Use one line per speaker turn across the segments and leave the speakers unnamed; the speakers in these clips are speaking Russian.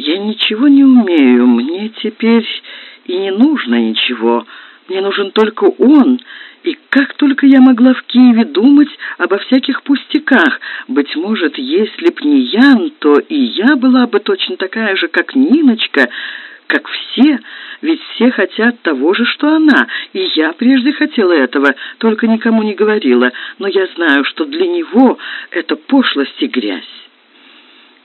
«Я ничего не умею, мне теперь и не нужно ничего. Мне нужен только он, и как только я могла в Киеве думать обо всяких пустяках. Быть может, если б не Ян, то и я была бы точно такая же, как Ниночка, как все, ведь все хотят того же, что она, и я прежде хотела этого, только никому не говорила, но я знаю, что для него это пошлость и грязь.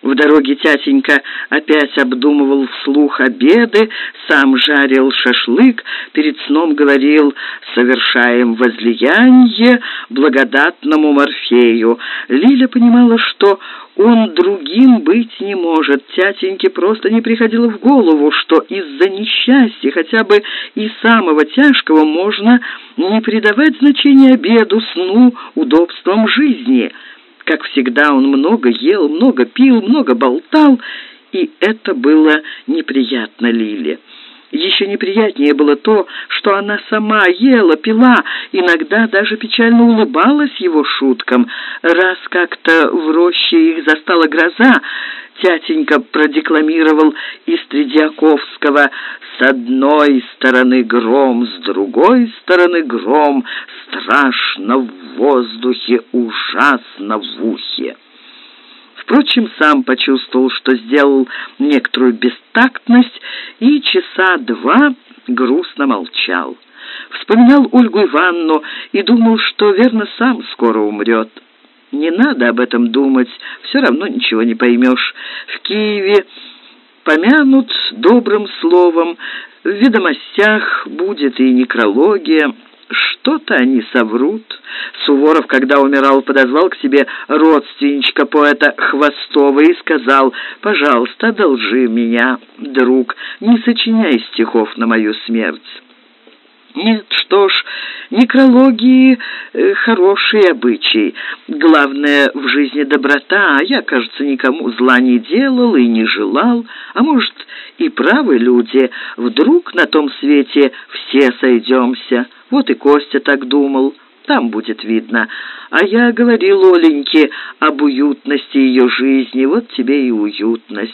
В дороге тятенька опять обдумывал вслух обеды, сам жарил шашлык, перед сном говорил «совершаем возлияние благодатному Морфею». Лиля понимала, что он другим быть не может. Тятеньке просто не приходило в голову, что из-за несчастья, хотя бы и самого тяжкого, можно не придавать значения обеду, сну, удобствам жизни – как всегда, он много ел, много пил, много болтал, и это было неприятно Лиле. Еще неприятнее было то, что она сама ела, пила, иногда даже печально улыбалась его шуткам. Раз как-то в роще их застала гроза, тятенька продекламировал из Тредиаковского «С одной стороны гром, с другой стороны гром, страшно в воздухе, ужасно в ухе». Впрочем, сам почувствовал, что сделал некоторую бестактность, и часа два грустно молчал. Вспоминал Ольгу Ивановну и думал, что, верно, сам скоро умрет. Не надо об этом думать, все равно ничего не поймешь. В Киеве помянут добрым словом, в ведомостях будет и некрология. Что-то они соврут. Суворов, когда умирал, подозвал к себе родственничка поэта Хвостова и сказал, «Пожалуйста, одолжи меня, друг, не сочиняй стихов на мою смерть». Нет, что ж, некрологии э, хорошие обычаи. Главное в жизни доброта, а я, кажется, никому зла не делал и не желал. А может, и правы люди, вдруг на том свете все сойдемся. Вот и Костя так думал. Там будет видно. А я говорил Оленьке об уютности ее жизни. Вот тебе и уютность.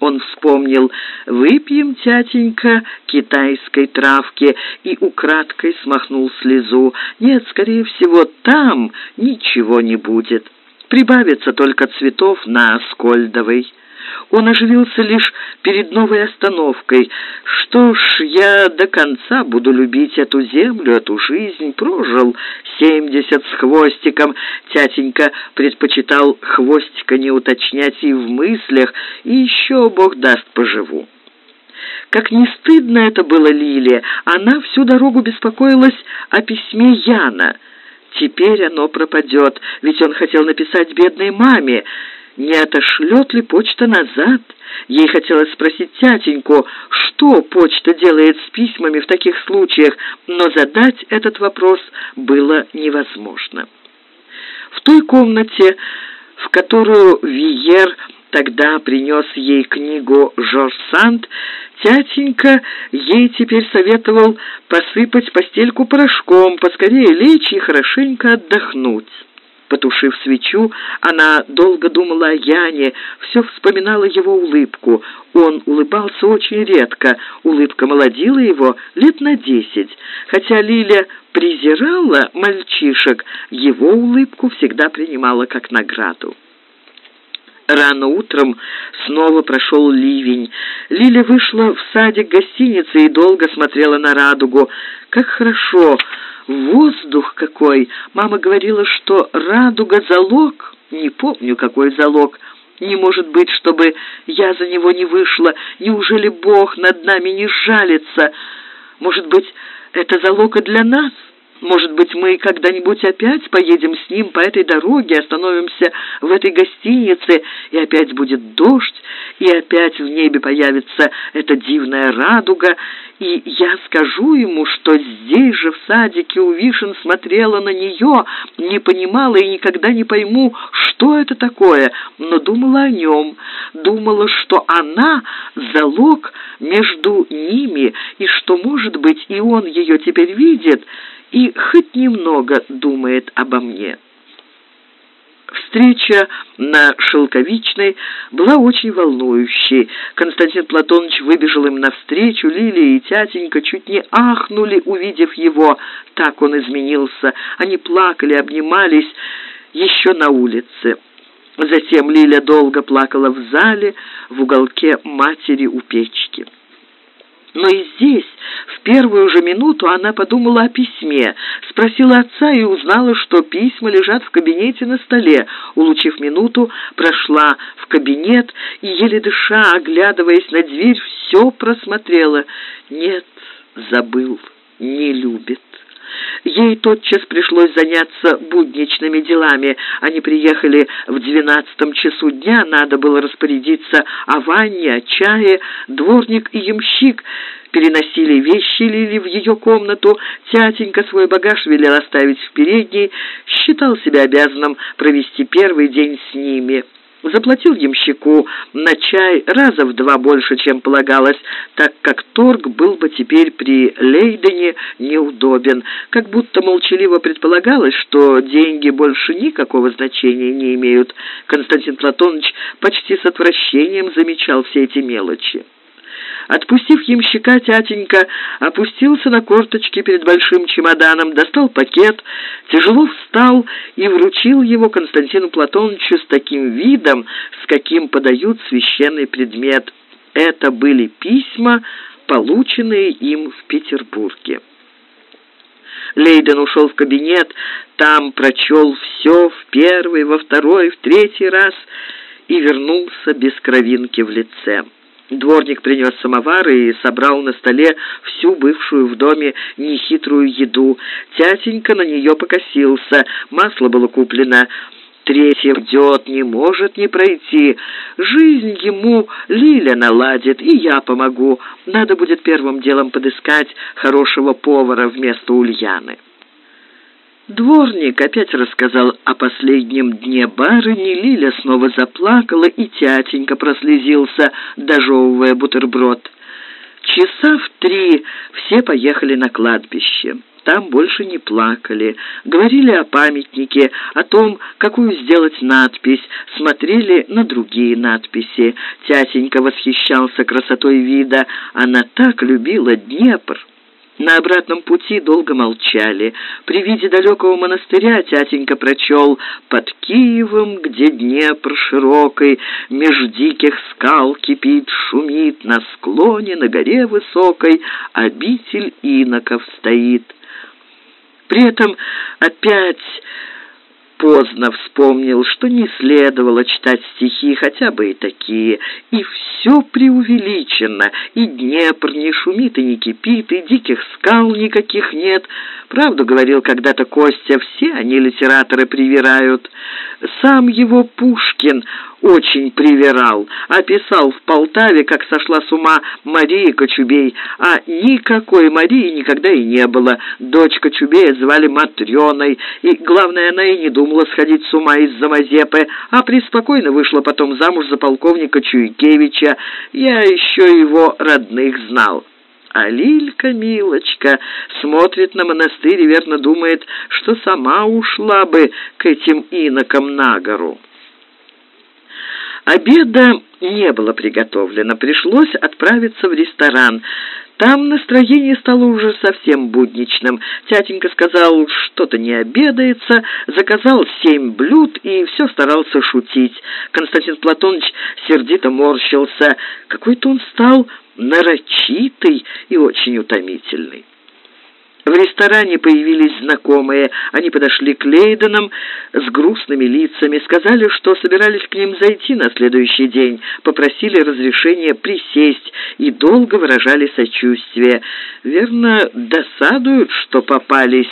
Он вспомнил «Выпьем, тятенька, китайской травки» и украдкой смахнул слезу. «Нет, скорее всего, там ничего не будет. Прибавится только цветов на Аскольдовой». Он оживился лишь перед новой остановкой. «Что ж, я до конца буду любить эту землю, эту жизнь. Прожил семьдесят с хвостиком». Тятенька предпочитал хвостика не уточнять и в мыслях, и еще, бог даст, поживу. Как не стыдно это было Лиле, она всю дорогу беспокоилась о письме Яна. Теперь оно пропадет, ведь он хотел написать бедной маме не отошлет ли почта назад. Ей хотелось спросить тятеньку, что почта делает с письмами в таких случаях, но задать этот вопрос было невозможно. В той комнате, в которую Виер тогда принес ей книгу Жорж Санд, тятенька ей теперь советовал посыпать постельку порошком, поскорее лечь и хорошенько отдохнуть. Потушив свечу, она долго думала о Яне, все вспоминала его улыбку. Он улыбался очень редко, улыбка молодила его лет на десять. Хотя Лиля презирала мальчишек, его улыбку всегда принимала как награду. Рано утром снова прошел ливень. Лиля вышла в садик гостиницы и долго смотрела на радугу. Как хорошо! Воздух какой! Мама говорила, что радуга залог. Не помню, какой залог. Не может быть, чтобы я за него не вышла. Неужели Бог над нами не жалится? Может быть, это залог и для нас?» Может быть, мы когда-нибудь опять поедем с ним по этой дороге, остановимся в этой гостинице, и опять будет дождь, и опять в небе появится эта дивная радуга, и я скажу ему, что здесь же в садике у вишен смотрела на нее, не понимала и никогда не пойму, что это такое, но думала о нем, думала, что она — залог между ними, и что, может быть, и он ее теперь видит — и хоть немного думает обо мне. Встреча на Шелковичной была очень волнующей. Константин Платонович выбежал им навстречу. Лилия и тятенька чуть не ахнули, увидев его. Так он изменился. Они плакали, обнимались еще на улице. Затем Лиля долго плакала в зале, в уголке матери у печки. Но и здесь, в первую же минуту, она подумала о письме, спросила отца и узнала, что письма лежат в кабинете на столе. Улучив минуту, прошла в кабинет и, еле дыша, оглядываясь на дверь, все просмотрела. Нет, забыл, не любит. Ей тотчас пришлось заняться будничными делами. Они приехали в двенадцатом часу дня, надо было распорядиться о ванне, о чае. Дворник и ямщик переносили вещи Лили в ее комнату. Тятенька свой багаж велел оставить в передней, считал себя обязанным провести первый день с ними заплатил ямщику на чай раза в два больше, чем полагалось, так как торг был бы теперь при Лейдене неудобен, как будто молчаливо предполагалось, что деньги больше никакого значения не имеют. Константин Платонович почти с отвращением замечал все эти мелочи. Отпустив ямщика, тятенька опустился на корточки перед большим чемоданом, достал пакет, тяжело встал и вручил его Константину Платоновичу с таким видом, с каким подают священный предмет. Это были письма, полученные им в Петербурге. Лейден ушел в кабинет, там прочел все в первый, во второй, в третий раз и вернулся без кровинки в лице. Дворник принес самовар и собрал на столе всю бывшую в доме нехитрую еду. Тятенька на нее покосился, масло было куплено. Третий идет, не может не пройти. Жизнь ему Лиля наладит, и я помогу. Надо будет первым делом подыскать хорошего повара вместо Ульяны. Дворник опять рассказал о последнем дне барыни, Лиля снова заплакала, и тятенька прослезился, дожевывая бутерброд. Часа в три все поехали на кладбище. Там больше не плакали, говорили о памятнике, о том, какую сделать надпись, смотрели на другие надписи. Тятенька восхищался красотой вида, она так любила Днепр. На обратном пути долго молчали. При виде далекого монастыря тятенька прочел «Под Киевом, где Днепр широкой, меж диких скал кипит, шумит, на склоне, на горе высокой, обитель иноков стоит». При этом опять поздно вспомнил, что не следовало читать стихи, хотя бы и такие, и все преувеличено, и Днепр не шумит и не кипит, и диких скал никаких нет. Правду говорил когда-то Костя, все они литераторы привирают. Сам его Пушкин очень привирал, описал в Полтаве, как сошла с ума Мария Кочубей, а никакой Марии никогда и не было. Дочь Кочубея звали Матрёной, и, главное, она и не думала сходить с ума из-за Мазепы, а преспокойно вышла потом замуж за полковника Чуйкевича. Я еще его родных знал. А Лилька, милочка, смотрит на монастырь и верно думает, что сама ушла бы к этим инокам на гору. Обеда не было приготовлено, пришлось отправиться в ресторан. Там настроение стало уже совсем будничным. Тятенька сказал, что-то не обедается, заказал семь блюд и все старался шутить. Константин Платонович сердито морщился. Какой-то он стал нарочитый и очень утомительный. В ресторане появились знакомые. Они подошли к Лейденам с грустными лицами, сказали, что собирались к ним зайти на следующий день, попросили разрешения присесть и долго выражали сочувствие. Верно, досадуют, что попались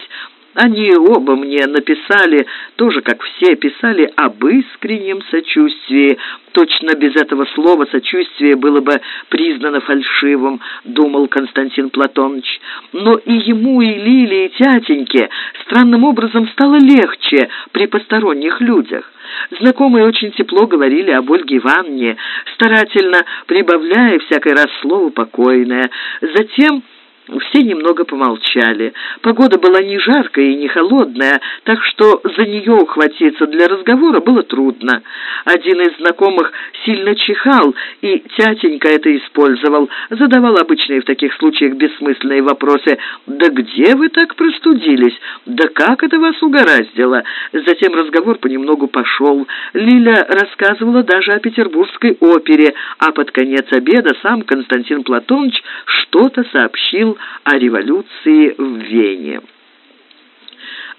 они оба мне написали, тоже как все писали, об искреннем сочувствии. Точно без этого слова сочувствие было бы признано фальшивым, думал Константин Платонович. Но и ему, и Лиле, и тятеньке странным образом стало легче при посторонних людях. Знакомые очень тепло говорили об Ольге Ивановне, старательно прибавляя всякий раз слово «покойное». Затем Все немного помолчали. Погода была не жаркая и не холодная, так что за нее ухватиться для разговора было трудно. Один из знакомых сильно чихал, и тятенька это использовал. Задавал обычные в таких случаях бессмысленные вопросы. «Да где вы так простудились? Да как это вас угораздило?» Затем разговор понемногу пошел. Лиля рассказывала даже о петербургской опере, а под конец обеда сам Константин Платонович что-то сообщил о революции в Вене.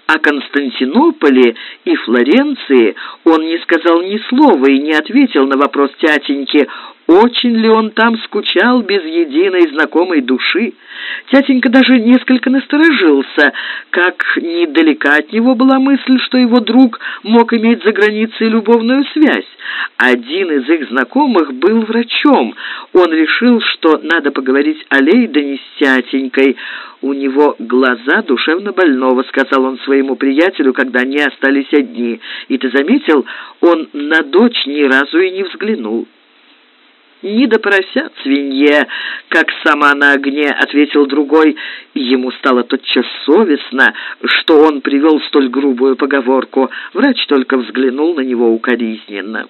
О Константинополе и Флоренции он не сказал ни слова и не ответил на вопрос тятеньки, очень ли он там скучал без единой знакомой души. Тятенька даже несколько насторожился, как недалека от него была мысль, что его друг мог иметь за границей любовную связь. Один из их знакомых был врачом. Он решил, что надо поговорить о Лейдене с тятенькой. «У него глаза душевно больного», — сказал он своему приятелю, когда они остались одни. «И ты заметил, он на дочь ни разу и не взглянул» не до поросят свинье, как сама на огне, ответил другой. Ему стало тотчас совестно, что он привел столь грубую поговорку. Врач только взглянул на него укоризненно.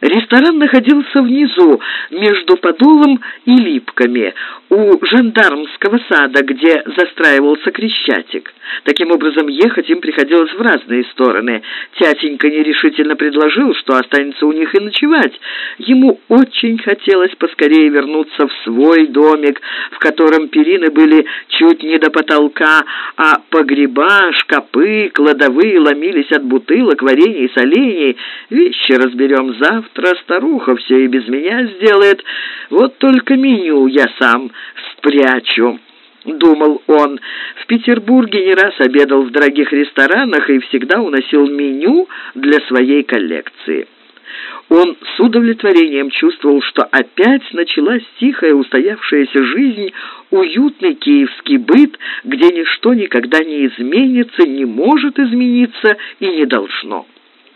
Ресторан находился внизу, между Подолом и Липками, у жандармского сада, где застраивался Крещатик. Таким образом, ехать им приходилось в разные стороны. Тятенька нерешительно предложил, что останется у них и ночевать. Ему очень хотелось поскорее вернуться в свой домик, в котором перины были чуть не до потолка, а погреба, шкапы, кладовые ломились от бутылок, варенья и солений. Вещи разберем завтра старуха все и без меня сделает. Вот только меню я сам спрячу». — думал он. В Петербурге не раз обедал в дорогих ресторанах и всегда уносил меню для своей коллекции. Он с удовлетворением чувствовал, что опять началась тихая устоявшаяся жизнь, уютный киевский быт, где ничто никогда не изменится, не может измениться и не должно.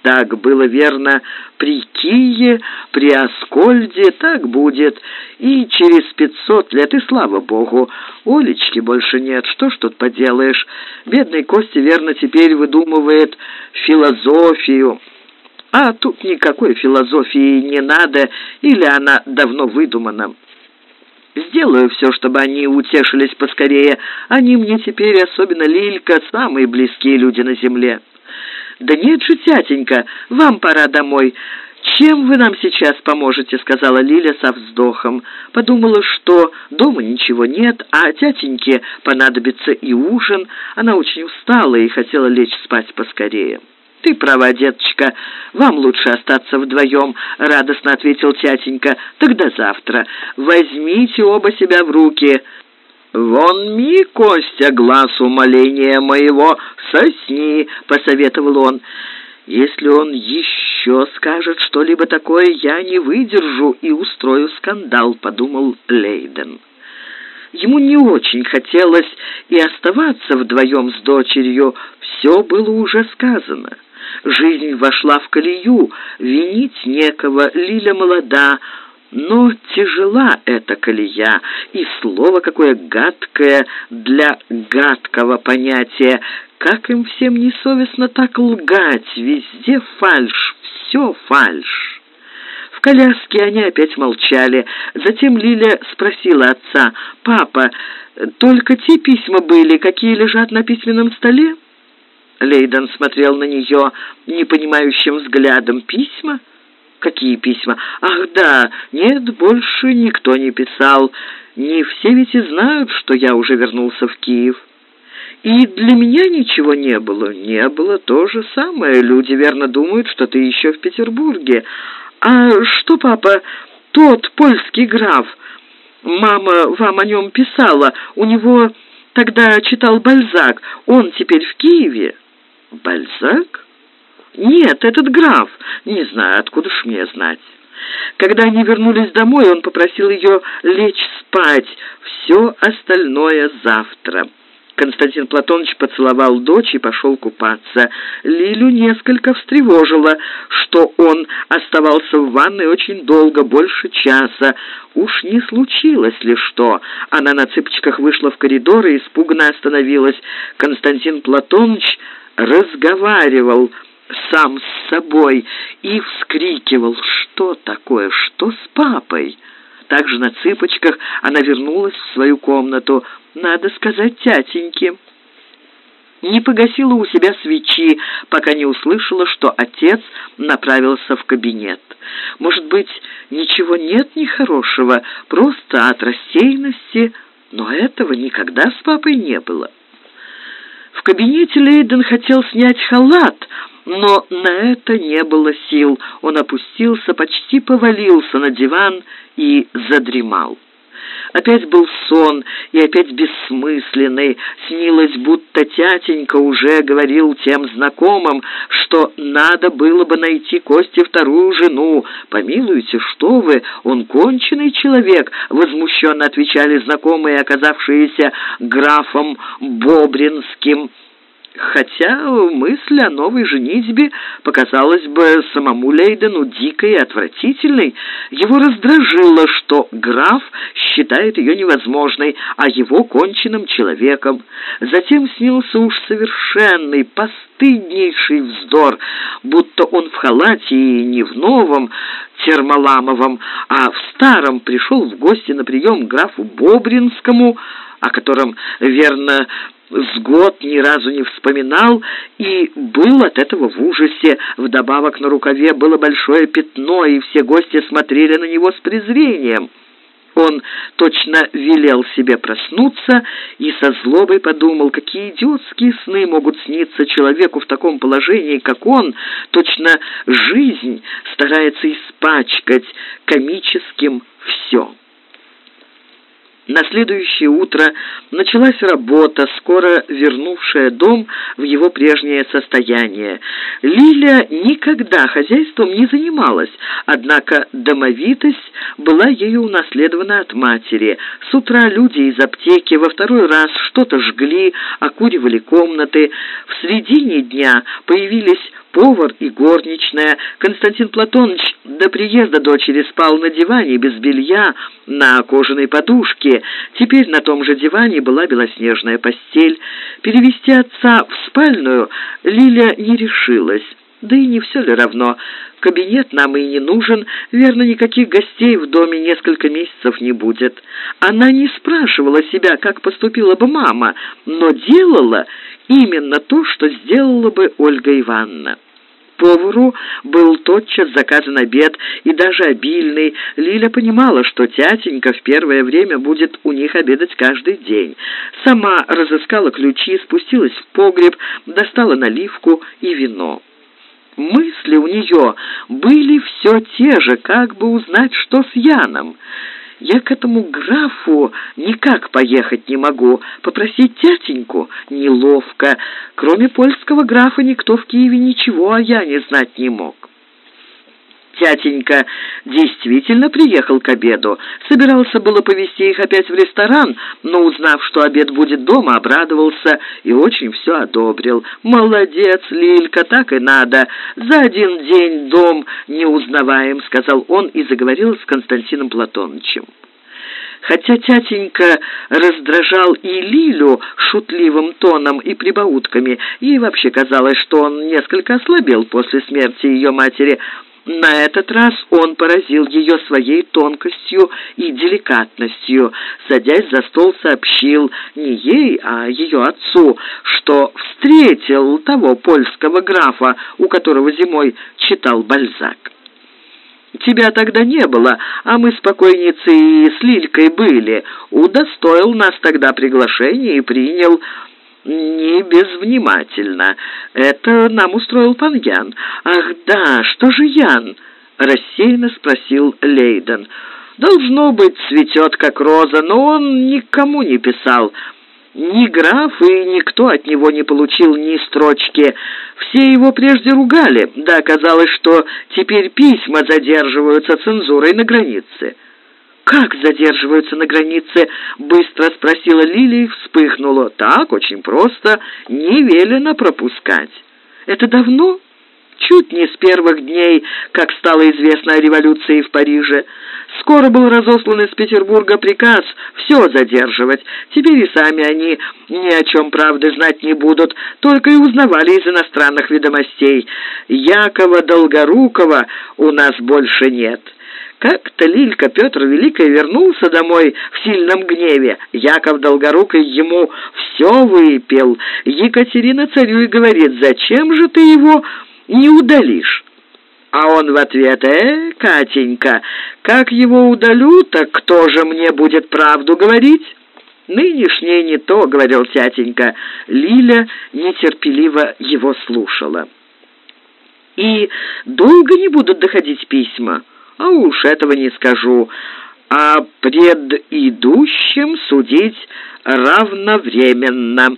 Так было верно при Кие, при Аскольде, так будет и через пятьсот лет, и слава богу. Олечки больше нет, что ж тут поделаешь. Бедный Костя верно теперь выдумывает философию. А тут никакой философии не надо, или она давно выдумана. Сделаю все, чтобы они утешились поскорее. Они мне теперь, особенно Лилька, самые близкие люди на земле». «Да нет же, тятенька, вам пора домой. Чем вы нам сейчас поможете?» — сказала Лиля со вздохом. Подумала, что дома ничего нет, а тятеньке понадобится и ужин. Она очень устала и хотела лечь спать поскорее. «Ты права, деточка, вам лучше остаться вдвоем», — радостно ответил тятенька. «Тогда завтра. Возьмите оба себя в руки». «Вон ми, Костя, глаз умоления моего, сосни», — посоветовал он. «Если он еще скажет что-либо такое, я не выдержу и устрою скандал», — подумал Лейден. Ему не очень хотелось и оставаться вдвоем с дочерью, все было уже сказано. Жизнь вошла в колею, винить некого, Лиля молода, но тяжела эта колея, и слово какое гадкое для гадкого понятия. Как им всем несовестно так лгать, везде фальшь, все фальшь. В коляске они опять молчали. Затем Лиля спросила отца, «Папа, только те письма были, какие лежат на письменном столе?» Лейден смотрел на нее непонимающим взглядом. «Письма?» «Какие письма? Ах, да, нет, больше никто не писал. Не все ведь и знают, что я уже вернулся в Киев. И для меня ничего не было. Не было то же самое. Люди верно думают, что ты еще в Петербурге. А что, папа, тот польский граф? Мама вам о нем писала. У него тогда читал Бальзак. Он теперь в Киеве». «Бальзак?» «Нет, этот граф. Не знаю, откуда ж мне знать». Когда они вернулись домой, он попросил ее лечь спать. Все остальное завтра. Константин Платонович поцеловал дочь и пошел купаться. Лилю несколько встревожило, что он оставался в ванной очень долго, больше часа. Уж не случилось ли что? Она на цыпочках вышла в коридор и испуганно остановилась. Константин Платонович разговаривал сам с собой и вскрикивал «Что такое? Что с папой?» Также на цыпочках она вернулась в свою комнату. Надо сказать тятеньке. Не погасила у себя свечи, пока не услышала, что отец направился в кабинет. Может быть, ничего нет нехорошего, просто от рассеянности, но этого никогда с папой не было. В кабинете Лейден хотел снять халат, но на это не было сил. Он опустился, почти повалился на диван и задремал. Опять был сон, и опять бессмысленный. Снилось, будто тятенька уже говорил тем знакомым, что надо было бы найти Косте вторую жену. «Помилуйте, что вы, он конченый человек», — возмущенно отвечали знакомые, оказавшиеся графом Бобринским хотя мысль о новой женитьбе показалась бы самому Лейдену дикой и отвратительной. Его раздражило, что граф считает ее невозможной, а его конченным человеком. Затем снился уж совершенный, постыднейший вздор, будто он в халате и не в новом, термоламовом, а в старом пришел в гости на прием графу Бобринскому, о котором, верно, с год ни разу не вспоминал и был от этого в ужасе. Вдобавок на рукаве было большое пятно, и все гости смотрели на него с презрением. Он точно велел себе проснуться и со злобой подумал, какие идиотские сны могут сниться человеку в таком положении, как он, точно жизнь старается испачкать комическим все. На следующее утро началась работа, скоро вернувшая дом в его прежнее состояние. Лиля никогда хозяйством не занималась, однако домовитость была ею унаследована от матери. С утра люди из аптеки во второй раз что-то жгли, окуривали комнаты. В середине дня появились повар и горничная. Константин Платонович до приезда дочери спал на диване без белья, на кожаной подушке. Теперь на том же диване была белоснежная постель. Перевести отца в спальную Лиля не решилась. Да и не все ли равно. Кабинет нам и не нужен, верно, никаких гостей в доме несколько месяцев не будет. Она не спрашивала себя, как поступила бы мама, но делала именно то, что сделала бы Ольга Ивановна. Повару был тотчас заказан обед, и даже обильный. Лиля понимала, что тятенька в первое время будет у них обедать каждый день. Сама разыскала ключи, спустилась в погреб, достала наливку и вино. Мысли у нее были все те же, как бы узнать, что с Яном. Я к этому графу никак поехать не могу. Попросить тятеньку неловко. Кроме польского графа никто в Киеве ничего о Яне знать не мог. Тятенька действительно приехал к обеду. Собирался было повезти их опять в ресторан, но, узнав, что обед будет дома, обрадовался и очень все одобрил. «Молодец, Лилька, так и надо. За один день дом не узнаваем», — сказал он и заговорил с Константином Платоновичем. Хотя тятенька раздражал и Лилю шутливым тоном и прибаутками, ей вообще казалось, что он несколько ослабел после смерти ее матери, на этот раз он поразил ее своей тонкостью и деликатностью. Садясь за стол, сообщил не ей, а ее отцу, что встретил того польского графа, у которого зимой читал Бальзак. Тебя тогда не было, а мы с покойницей и с Лилькой были. Удостоил нас тогда приглашения и принял не безвнимательно. Это нам устроил пан Ян. Ах да, что же Ян? Рассеянно спросил Лейден. Должно быть, цветет как роза, но он никому не писал. Ни граф и никто от него не получил ни строчки. Все его прежде ругали, да оказалось, что теперь письма задерживаются цензурой на границе. Как задерживаются на границе?» — быстро спросила Лилия вспыхнула. «Так, очень просто. Не велено пропускать». «Это давно?» чуть не с первых дней, как стало известно о революции в Париже. Скоро был разослан из Петербурга приказ все задерживать. Теперь и сами они ни о чем правды знать не будут, только и узнавали из иностранных ведомостей. Якова Долгорукова у нас больше нет». Как-то Лилька Петр Великий вернулся домой в сильном гневе. Яков Долгорукий ему все выпил. Екатерина царю и говорит, зачем же ты его не удалишь. А он в ответ, «Э, Катенька, как его удалю, так кто же мне будет правду говорить?» «Нынешнее не то», — говорил тятенька. Лиля нетерпеливо его слушала. «И долго не будут доходить письма?» «А уж этого не скажу. А пред идущим судить равновременно».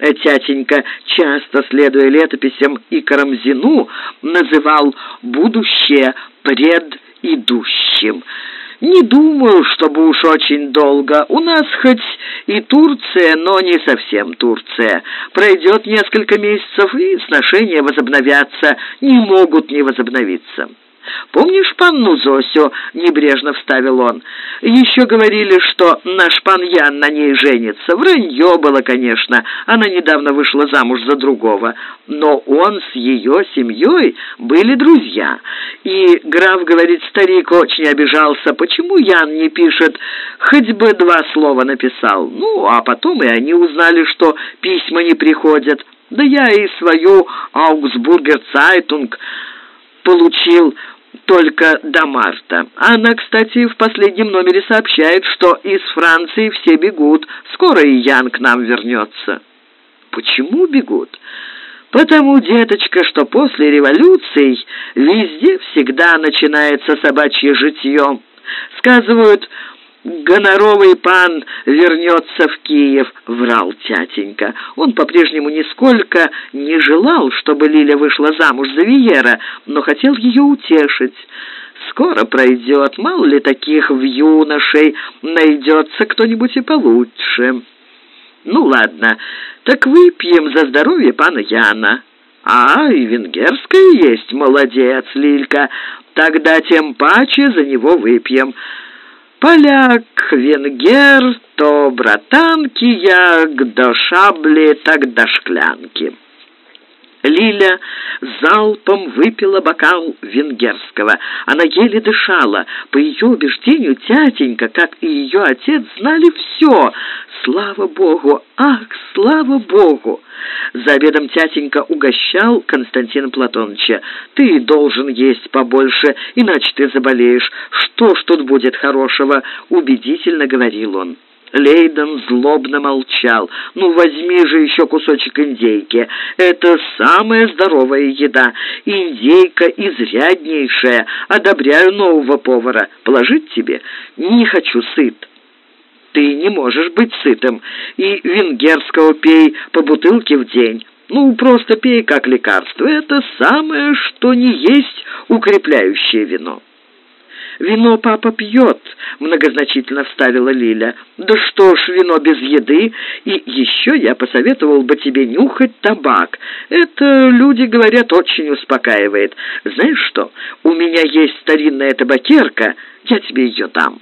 Тятенька, часто следуя летописям и Карамзину, называл будущее предидущим. Не думаю, чтобы уж очень долго. У нас хоть и Турция, но не совсем Турция. Пройдет несколько месяцев, и сношения возобновятся, не могут не возобновиться». «Помнишь панну Зосю?» — небрежно вставил он. «Еще говорили, что наш пан Ян на ней женится. Вранье было, конечно. Она недавно вышла замуж за другого. Но он с ее семьей были друзья. И граф, говорит, старик очень обижался. Почему Ян не пишет? Хоть бы два слова написал. Ну, а потом и они узнали, что письма не приходят. Да я и свою «Аугсбургер Цайтунг» получил только до марта. Она, кстати, в последнем номере сообщает, что из Франции все бегут. Скоро и Ян к нам вернется. Почему бегут? Потому, деточка, что после революции везде всегда начинается собачье житье. Сказывают, гоноровый пан вернется в Киев», — врал тятенька. Он по-прежнему нисколько не желал, чтобы Лиля вышла замуж за Виера, но хотел ее утешить. «Скоро пройдет, мало ли таких в юношей, найдется кто-нибудь и получше». «Ну, ладно, так выпьем за здоровье пана Яна». «А, и венгерская есть, молодец, Лилька, тогда тем паче за него выпьем». Поляк, венгер, то братанки як до шабли, так до шклянки. Лиля залпом выпила бокал венгерского. Она еле дышала. По ее убеждению, тятенька, как и ее отец, знали все. Слава Богу! Ах, слава Богу! За обедом тятенька угощал Константина Платоновича. «Ты должен есть побольше, иначе ты заболеешь. Что ж тут будет хорошего?» — убедительно говорил он. Лейден злобно молчал. «Ну, возьми же еще кусочек индейки. Это самая здоровая еда. Индейка изряднейшая. Одобряю нового повара. Положить тебе? Не хочу сыт». «Ты не можешь быть сытым. И венгерского пей по бутылке в день». Ну, просто пей как лекарство. Это самое, что не есть укрепляющее вино. «Вино папа пьет», — многозначительно вставила Лиля. «Да что ж, вино без еды. И еще я посоветовал бы тебе нюхать табак. Это, люди говорят, очень успокаивает. Знаешь что, у меня есть старинная табакерка, я тебе ее дам».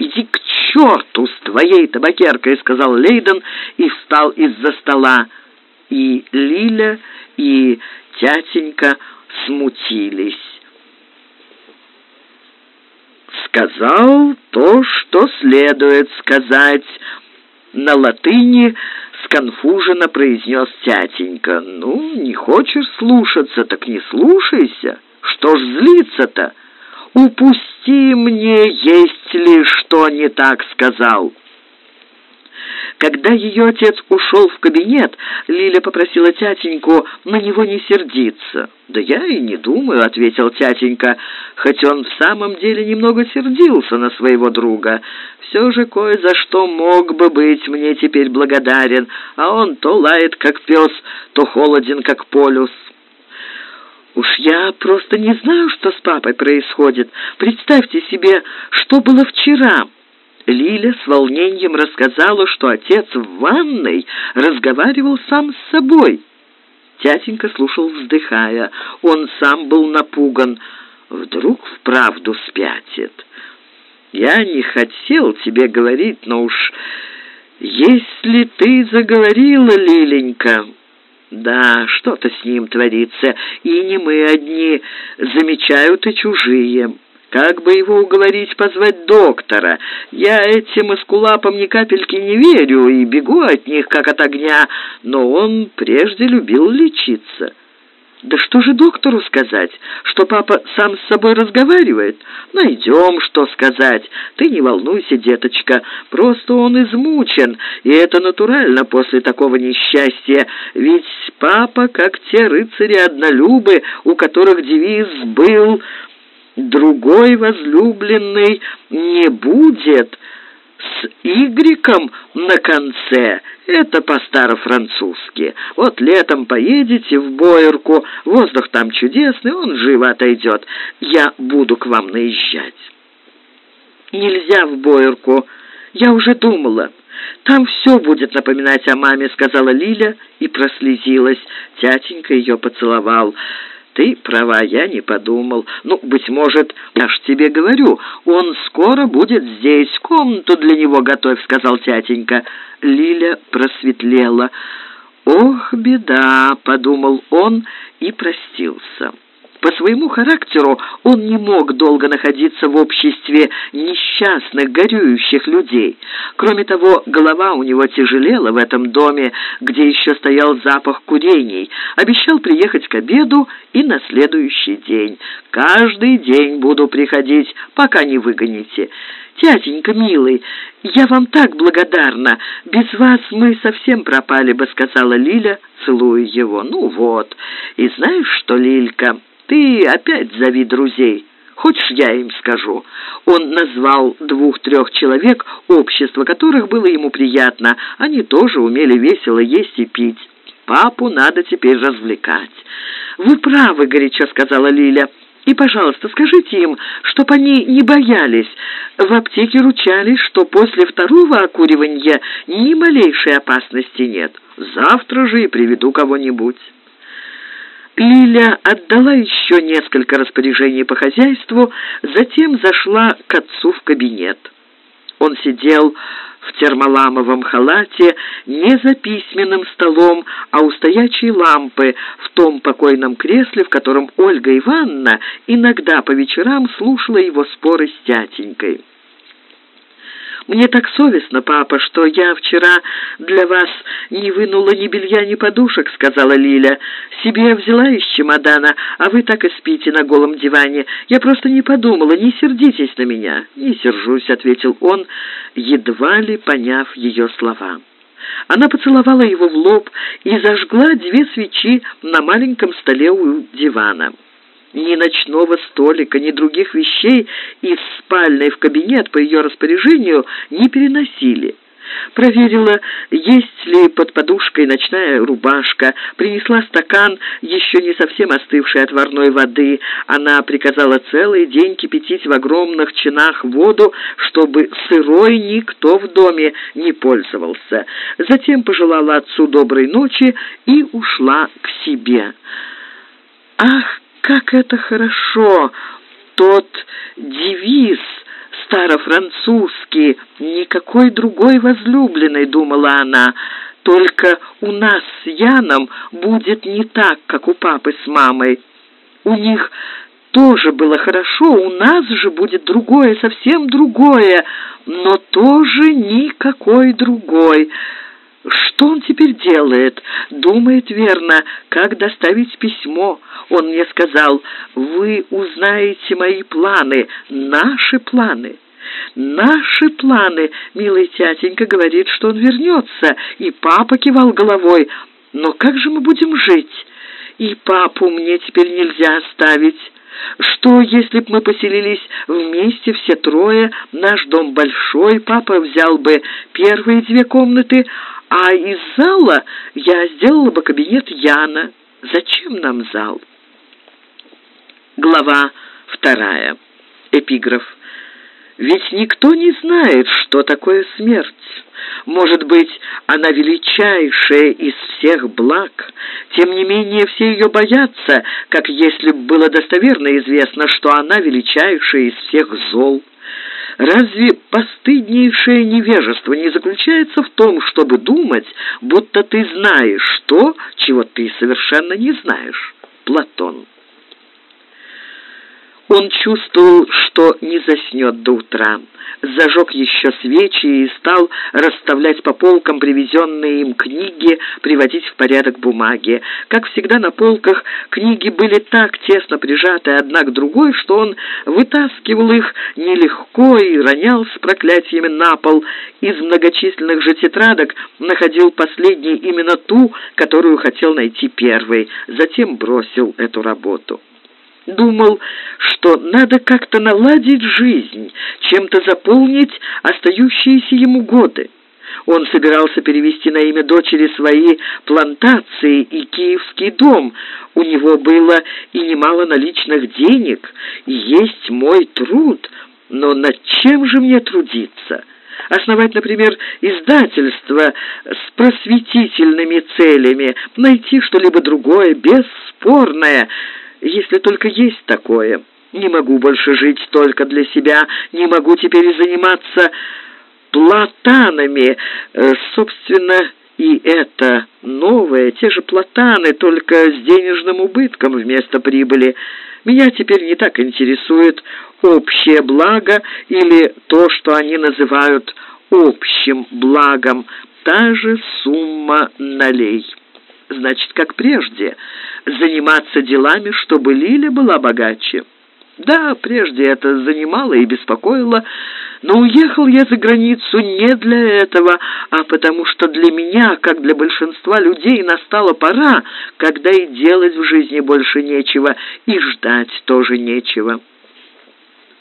«Иди к черту с твоей табакеркой», — сказал Лейден и встал из-за стола. И Лиля, и тятенька смутились сказал то, что следует сказать. На латыни сконфуженно произнес тятенька. «Ну, не хочешь слушаться, так не слушайся. Что ж злиться-то? Упусти мне, есть ли что не так сказал». Когда ее отец ушел в кабинет, Лиля попросила тятеньку на него не сердиться. «Да я и не думаю», — ответил тятенька, хоть он в самом деле немного сердился на своего друга. «Все же кое за что мог бы быть мне теперь благодарен, а он то лает, как пес, то холоден, как полюс». Уж я просто не знаю, что с папой происходит. Представьте себе, что было вчера». Лиля с волнением рассказала, что отец в ванной разговаривал сам с собой. Тятенька слушал, вздыхая. Он сам был напуган. Вдруг вправду спятит. «Я не хотел тебе говорить, но уж если ты заговорила, Лиленька...» «Да, что-то с ним творится, и не мы одни, замечают и чужие». Как бы его уговорить позвать доктора? Я этим эскулапам ни капельки не верю и бегу от них, как от огня, но он прежде любил лечиться». «Да что же доктору сказать? Что папа сам с собой разговаривает? Найдем, что сказать. Ты не волнуйся, деточка, просто он измучен, и это натурально после такого несчастья, ведь папа, как те рыцари-однолюбы, у которых девиз был другой возлюбленный не будет с «игреком» на конце. Это по-старо-французски. Вот летом поедете в Бойерку, воздух там чудесный, он живо отойдет. Я буду к вам наезжать. Нельзя в Бойерку. Я уже думала. Там все будет напоминать о маме, сказала Лиля и прослезилась. Тятенька ее поцеловал. «Ты права, я не подумал. Ну, быть может, я ж тебе говорю, он скоро будет здесь. Комнату для него готовь», — сказал тятенька. Лиля просветлела. «Ох, беда!» — подумал он и простился. По своему характеру он не мог долго находиться в обществе несчастных, горюющих людей. Кроме того, голова у него тяжелела в этом доме, где еще стоял запах курений. Обещал приехать к обеду и на следующий день. «Каждый день буду приходить, пока не выгоните». «Тятенька, милый, я вам так благодарна. Без вас мы совсем пропали бы», — сказала Лиля, целуя его. «Ну вот. И знаешь что, Лилька...» Ты опять зови друзей. Хочешь, я им скажу?» Он назвал двух-трех человек, общество которых было ему приятно. Они тоже умели весело есть и пить. Папу надо теперь развлекать. «Вы правы», — горячо сказала Лиля. «И, пожалуйста, скажите им, чтоб они не боялись. В аптеке ручались, что после второго окуривания ни малейшей опасности нет. Завтра же и приведу кого-нибудь». Лиля отдала еще несколько распоряжений по хозяйству, затем зашла к отцу в кабинет. Он сидел в термоламовом халате не за письменным столом, а у стоячей лампы в том покойном кресле, в котором Ольга Ивановна иногда по вечерам слушала его споры с тятенькой. «Мне так совестно, папа, что я вчера для вас не вынула ни белья, ни подушек», — сказала Лиля. «Себе взяла из чемодана, а вы так и спите на голом диване. Я просто не подумала, не сердитесь на меня». «Не сержусь», — ответил он, едва ли поняв ее слова. Она поцеловала его в лоб и зажгла две свечи на маленьком столе у дивана. Ни ночного столика, ни других вещей из спальной в кабинет по ее распоряжению не переносили. Проверила, есть ли под подушкой ночная рубашка, принесла стакан еще не совсем остывшей отварной воды. Она приказала целый день кипятить в огромных чинах воду, чтобы сырой никто в доме не пользовался. Затем пожелала отцу доброй ночи и ушла к себе. «Ах, как это хорошо! Тот девиз старофранцузский, никакой другой возлюбленной, думала она, только у нас с Яном будет не так, как у папы с мамой. У них тоже было хорошо, у нас же будет другое, совсем другое, но тоже никакой другой. Что он теперь делает? Думает верно, как доставить письмо. Он мне сказал, вы узнаете мои планы, наши планы. «Наши планы!» — милый тятенька говорит, что он вернется, и папа кивал головой. «Но как же мы будем жить? И папу мне теперь нельзя оставить. Что, если б мы поселились вместе все трое, наш дом большой, папа взял бы первые две комнаты, а из зала я сделала бы кабинет Яна. Зачем нам зал?» Глава вторая. Эпиграф. Ведь никто не знает, что такое смерть. Может быть, она величайшая из всех благ. Тем не менее, все ее боятся, как если бы было достоверно известно, что она величайшая из всех зол. Разве постыднейшее невежество не заключается в том, чтобы думать, будто ты знаешь то, чего ты совершенно не знаешь? Платон. Он чувствовал, что не заснет до утра. Зажег еще свечи и стал расставлять по полкам привезенные им книги, приводить в порядок бумаги. Как всегда на полках книги были так тесно прижаты одна к другой, что он вытаскивал их нелегко и ронял с проклятиями на пол. Из многочисленных же тетрадок находил последней именно ту, которую хотел найти первой, затем бросил эту работу. Думал, что надо как-то наладить жизнь, чем-то заполнить остающиеся ему годы. Он собирался перевести на имя дочери свои плантации и киевский дом. У него было и немало наличных денег, и есть мой труд. Но над чем же мне трудиться? Основать, например, издательство с просветительными целями, найти что-либо другое, бесспорное – если только есть такое. Не могу больше жить только для себя, не могу теперь заниматься платанами. Э, собственно, и это новое, те же платаны, только с денежным убытком вместо прибыли. Меня теперь не так интересует общее благо или то, что они называют общим благом, та же сумма налей. Значит, как прежде, заниматься делами, чтобы Лиля была богаче. Да, прежде это занимало и беспокоило, но уехал я за границу не для этого, а потому что для меня, как для большинства людей, настала пора, когда и делать в жизни больше нечего, и ждать тоже нечего.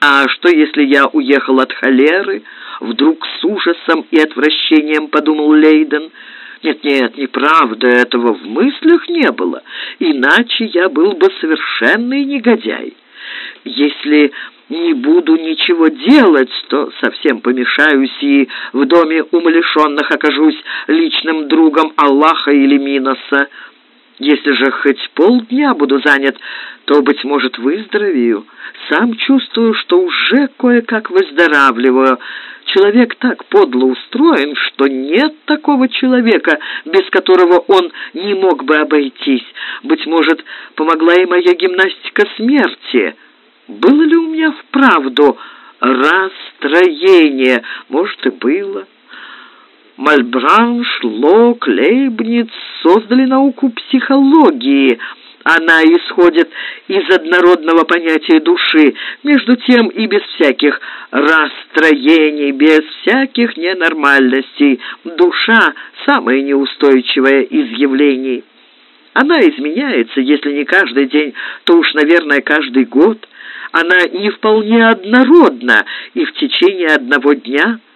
А что, если я уехал от холеры? Вдруг с ужасом и отвращением подумал Лейден – нет-нет, неправда, этого в мыслях не было, иначе я был бы совершенный негодяй. Если не буду ничего делать, то совсем помешаюсь и в доме умалишенных окажусь личным другом Аллаха или Миноса. Если же хоть полдня буду занят, то, быть может, выздоровею. Сам чувствую, что уже кое-как выздоравливаю. Человек так подло устроен, что нет такого человека, без которого он не мог бы обойтись. Быть может, помогла и моя гимнастика смерти. Было ли у меня вправду расстроение? Может, и было. Мальбранш, Лок, Лейбниц создали науку психологии. Она исходит из однородного понятия души, между тем и без всяких расстроений, без всяких ненормальностей. Душа – самое неустойчивое из явлений. Она изменяется, если не каждый день, то уж, наверное, каждый год. Она не вполне однородна и в течение одного дня –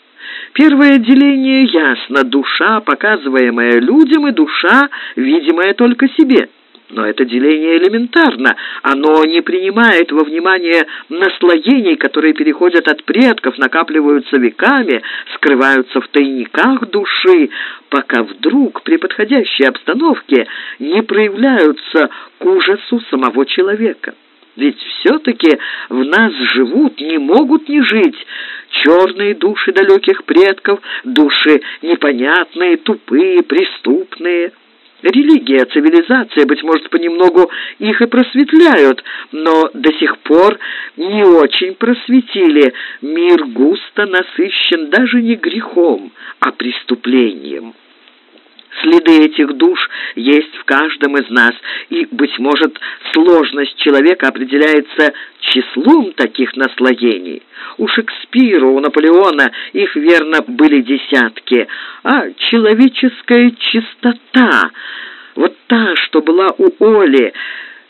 Первое деление ясно – душа, показываемая людям, и душа, видимая только себе. Но это деление элементарно. Оно не принимает во внимание наслоений, которые переходят от предков, накапливаются веками, скрываются в тайниках души, пока вдруг при подходящей обстановке не проявляются к ужасу самого человека. Ведь все-таки в нас живут, не могут не жить черные души далеких предков, души непонятные, тупые, преступные. Религия, цивилизация, быть может, понемногу их и просветляют, но до сих пор не очень просветили. Мир густо насыщен даже не грехом, а преступлением. Следы этих душ есть в каждом из нас, и, быть может, сложность человека определяется числом таких наслоений. У Шекспира, у Наполеона их, верно, были десятки, а человеческая чистота, вот та, что была у Оли,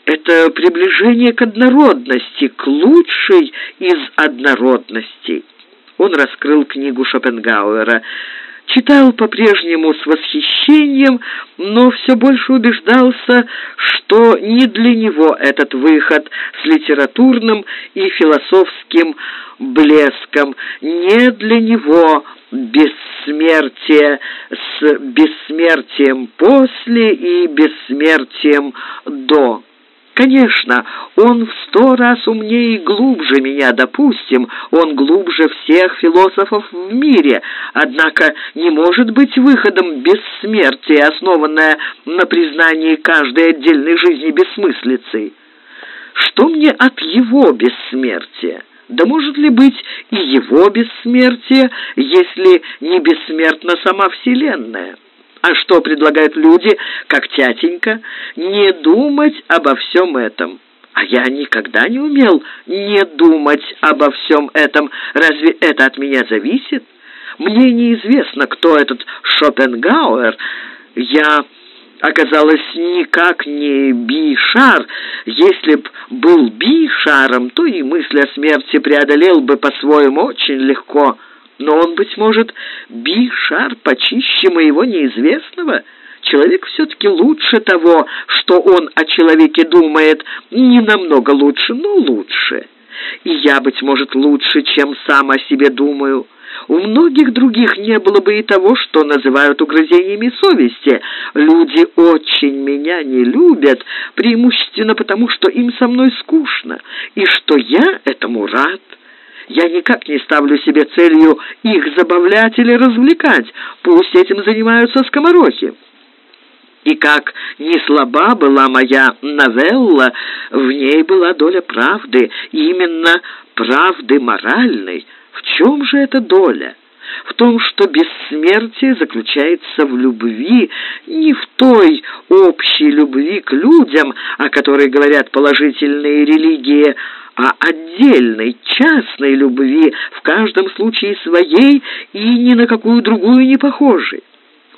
это приближение к однородности, к лучшей из однородностей. Он раскрыл книгу Шопенгауэра читал по-прежнему с восхищением, но все больше убеждался, что не для него этот выход с литературным и философским блеском, не для него бессмертие с бессмертием после и бессмертием до. Конечно, он в сто раз умнее и глубже меня, допустим, он глубже всех философов в мире, однако не может быть выходом бессмертия, основанное на признании каждой отдельной жизни бессмыслицей. Что мне от его бессмертия? Да может ли быть и его бессмертие, если не бессмертна сама Вселенная? А что предлагают люди, как тятенька? Не думать обо всем этом. А я никогда не умел не думать обо всем этом. Разве это от меня зависит? Мне неизвестно, кто этот Шопенгауэр. Я оказалась никак не Бишар. Если б был Бишаром, то и мысль о смерти преодолел бы по-своему очень легко. Но он, быть может, Бишар почище моего неизвестного. Человек все-таки лучше того, что он о человеке думает. Не намного лучше, но лучше. И я, быть может, лучше, чем сам о себе думаю. У многих других не было бы и того, что называют угрызениями совести. Люди очень меня не любят, преимущественно потому, что им со мной скучно, и что я этому рад. Я никак не ставлю себе целью их забавлять или развлекать. Пусть этим занимаются скоморохи. И как не слаба была моя новелла, в ней была доля правды, именно правды моральной. В чем же эта доля? В том, что бессмертие заключается в любви, не в той общей любви к людям, о которой говорят положительные религии, а отдельной, частной любви, в каждом случае своей и ни на какую другую не похожей.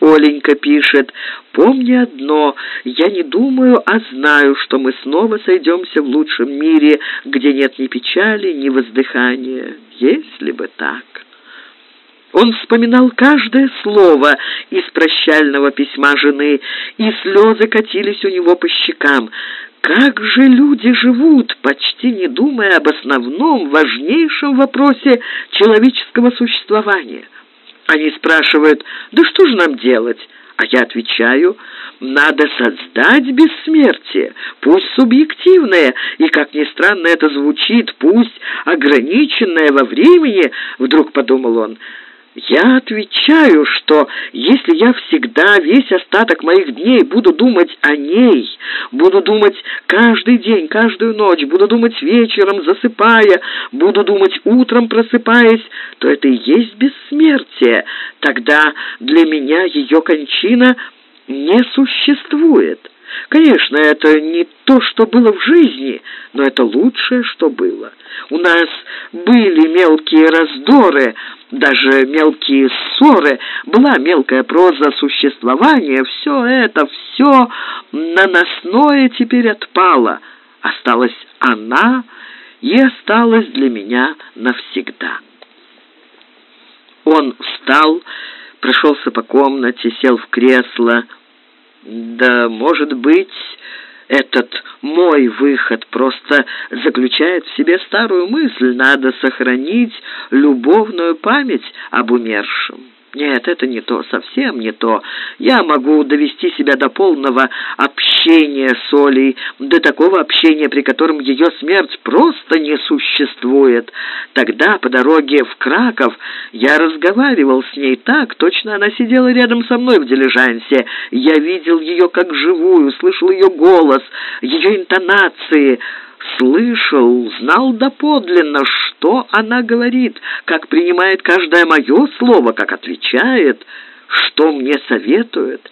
Оленька пишет, «Помни одно, я не думаю, а знаю, что мы снова сойдемся в лучшем мире, где нет ни печали, ни воздыхания. Если бы так». Он вспоминал каждое слово из прощального письма жены, и слезы катились у него по щекам. Как же люди живут, почти не думая об основном, важнейшем вопросе человеческого существования? Они спрашивают, да что же нам делать? А я отвечаю, надо создать бессмертие, пусть субъективное, и, как ни странно это звучит, пусть ограниченное во времени, вдруг подумал он, я отвечаю, что если я всегда, весь остаток моих дней буду думать о ней, буду думать каждый день, каждую ночь, буду думать вечером, засыпая, буду думать утром, просыпаясь, то это и есть бессмертие. Тогда для меня ее кончина не существует. Конечно, это не то, что было в жизни, но это лучшее, что было. У нас были мелкие раздоры, даже мелкие ссоры, была мелкая проза существования, все это, все наносное теперь отпало. Осталась она и осталась для меня навсегда. Он встал, прошелся по комнате, сел в кресло. Да, может быть, этот мой выход просто заключает в себе старую мысль. Надо сохранить любовную память об умершем. Нет, это не то, совсем не то. Я могу довести себя до полного общения с Олей, до такого общения, при котором ее смерть просто не существует. Тогда по дороге в Краков я разговаривал с ней так, точно она сидела рядом со мной в дилижансе. Я видел ее как живую, слышал ее голос, ее интонации слышал, знал доподлинно, что она говорит, как принимает каждое мое слово, как отвечает, что мне советует.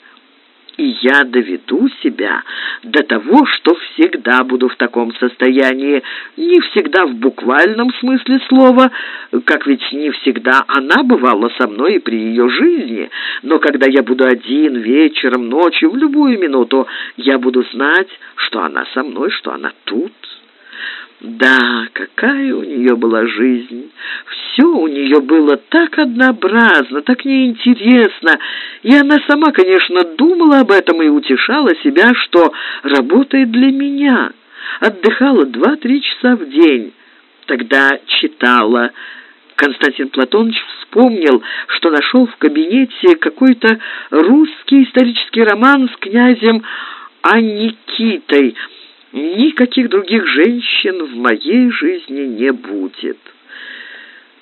И я доведу себя до того, что всегда буду в таком состоянии, не всегда в буквальном смысле слова, как ведь не всегда она бывала со мной и при ее жизни, но когда я буду один вечером, ночью, в любую минуту, я буду знать, что она со мной, что она тут». Да, какая у нее была жизнь! Все у нее было так однообразно, так неинтересно, и она сама, конечно, думала об этом и утешала себя, что работает для меня. Отдыхала два-три часа в день. Тогда читала. Константин Платонович вспомнил, что нашел в кабинете какой-то русский исторический роман с князем Анникитой – Никаких других женщин в моей жизни не будет.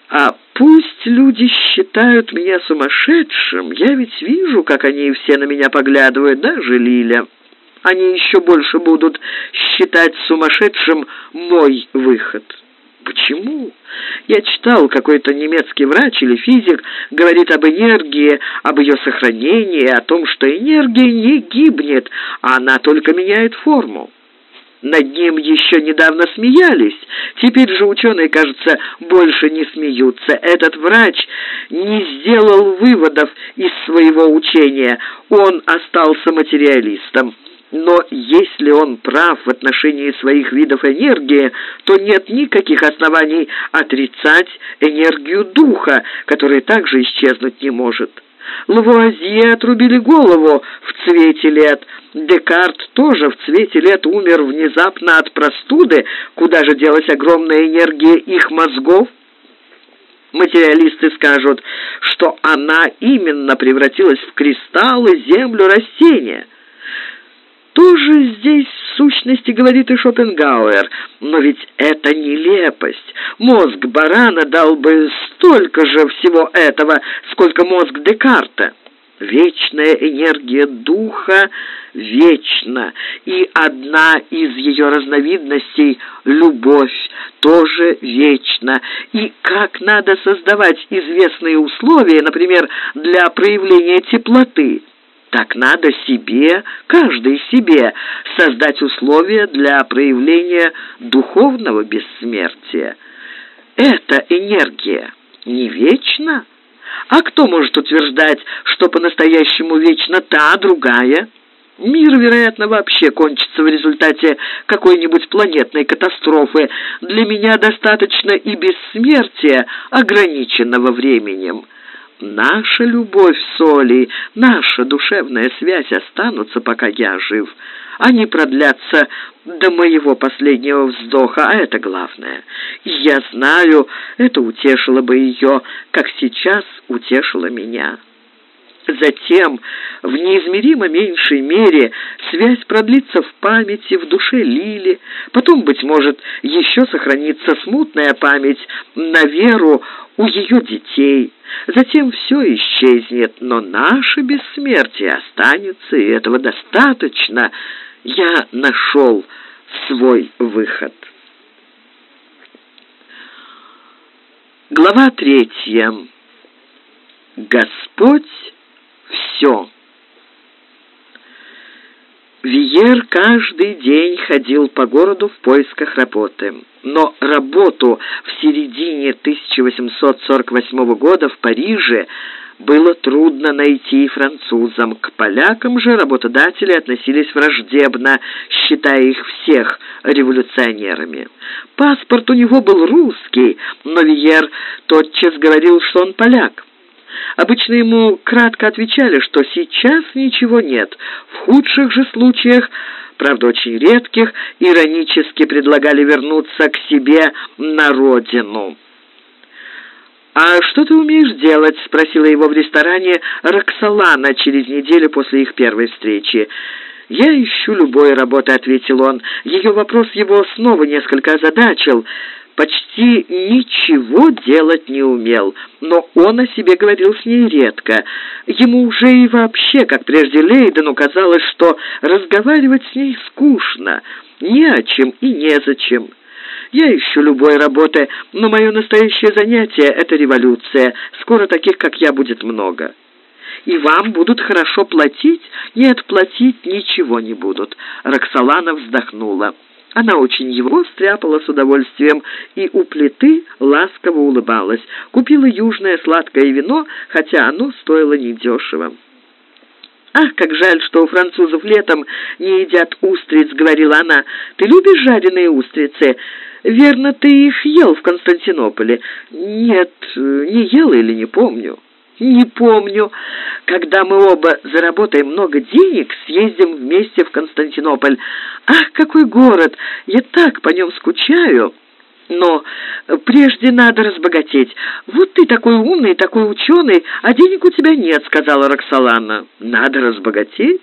А пусть люди считают меня сумасшедшим, я ведь вижу, как они все на меня поглядывают, даже Лиля. Они еще больше будут считать сумасшедшим мой выход. Почему? Я читал, какой-то немецкий врач или физик говорит об энергии, об ее сохранении, о том, что энергия не гибнет, а она только меняет форму. Над ним еще недавно смеялись. Теперь же ученые, кажется, больше не смеются. Этот врач не сделал выводов из своего учения. Он остался материалистом. Но если он прав в отношении своих видов энергии, то нет никаких оснований отрицать энергию духа, которая также исчезнуть не может. Лавуазье отрубили голову в цвете лет. Декарт тоже в цвете лет умер внезапно от простуды. Куда же делась огромная энергия их мозгов? Материалисты скажут, что она именно превратилась в кристаллы, землю, растения. Тоже здесь в сущности говорит и Шопенгауэр, но ведь это нелепость. Мозг барана дал бы столько же всего этого, сколько мозг Декарта. Вечная энергия духа вечна, и одна из ее разновидностей — любовь, тоже вечна. И как надо создавать известные условия, например, для проявления теплоты — так надо себе, каждой себе, создать условия для проявления духовного бессмертия. Эта энергия не вечна? А кто может утверждать, что по-настоящему вечна та, другая? Мир, вероятно, вообще кончится в результате какой-нибудь планетной катастрофы. Для меня достаточно и бессмертия, ограниченного временем». Наша любовь с Олей, наша душевная связь останутся, пока я жив. Они продлятся до моего последнего вздоха, а это главное. Я знаю, это утешило бы ее, как сейчас утешило меня». Затем, в неизмеримо меньшей мере, связь продлится в памяти, в душе Лили. Потом, быть может, еще сохранится смутная память на веру у ее детей. Затем все исчезнет, но наше бессмертие останется, и этого достаточно. Я нашел свой выход. Глава третья. Господь все. Виер каждый день ходил по городу в поисках работы. Но работу в середине 1848 года в Париже было трудно найти французам. К полякам же работодатели относились враждебно, считая их всех революционерами. Паспорт у него был русский, но Виер тотчас говорил, что он поляк. Обычно ему кратко отвечали, что сейчас ничего нет. В худших же случаях, правда очень редких, иронически предлагали вернуться к себе на родину. «А что ты умеешь делать?» — спросила его в ресторане Роксолана через неделю после их первой встречи. «Я ищу любой работы», — ответил он. Ее вопрос его снова несколько озадачил почти ничего делать не умел, но он о себе говорил с ней редко. Ему уже и вообще, как прежде Лейдену, казалось, что разговаривать с ней скучно, не о чем и незачем. Я ищу любой работы, но мое настоящее занятие — это революция. Скоро таких, как я, будет много. И вам будут хорошо платить? Нет, платить ничего не будут. Роксолана вздохнула. Она очень его стряпала с удовольствием и у плиты ласково улыбалась. Купила южное сладкое вино, хотя оно стоило недешево. «Ах, как жаль, что у французов летом не едят устриц», — говорила она. «Ты любишь жареные устрицы? Верно, ты их ел в Константинополе? Нет, не ел или не помню. Не помню. Когда мы оба заработаем много денег, съездим вместе в Константинополь. Ах, какой город! Я так по нем скучаю. Но прежде надо разбогатеть. Вот ты такой умный, такой ученый, а денег у тебя нет, сказала Роксолана. Надо разбогатеть?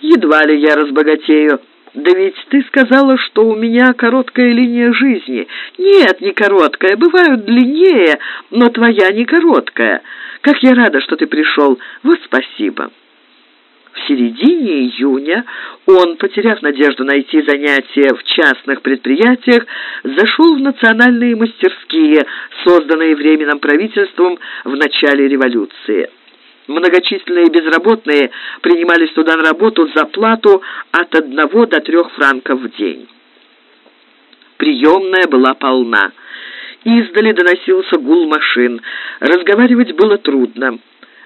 Едва ли я разбогатею. «Да ведь ты сказала, что у меня короткая линия жизни». «Нет, не короткая. Бывают длиннее, но твоя не короткая. Как я рада, что ты пришел. Вот спасибо». В середине июня он, потеряв надежду найти занятия в частных предприятиях, зашел в национальные мастерские, созданные Временным правительством в начале революции. Многочисленные безработные принимались туда на работу за плату от одного до трех франков в день. Приемная была полна. Издали доносился гул машин. Разговаривать было трудно.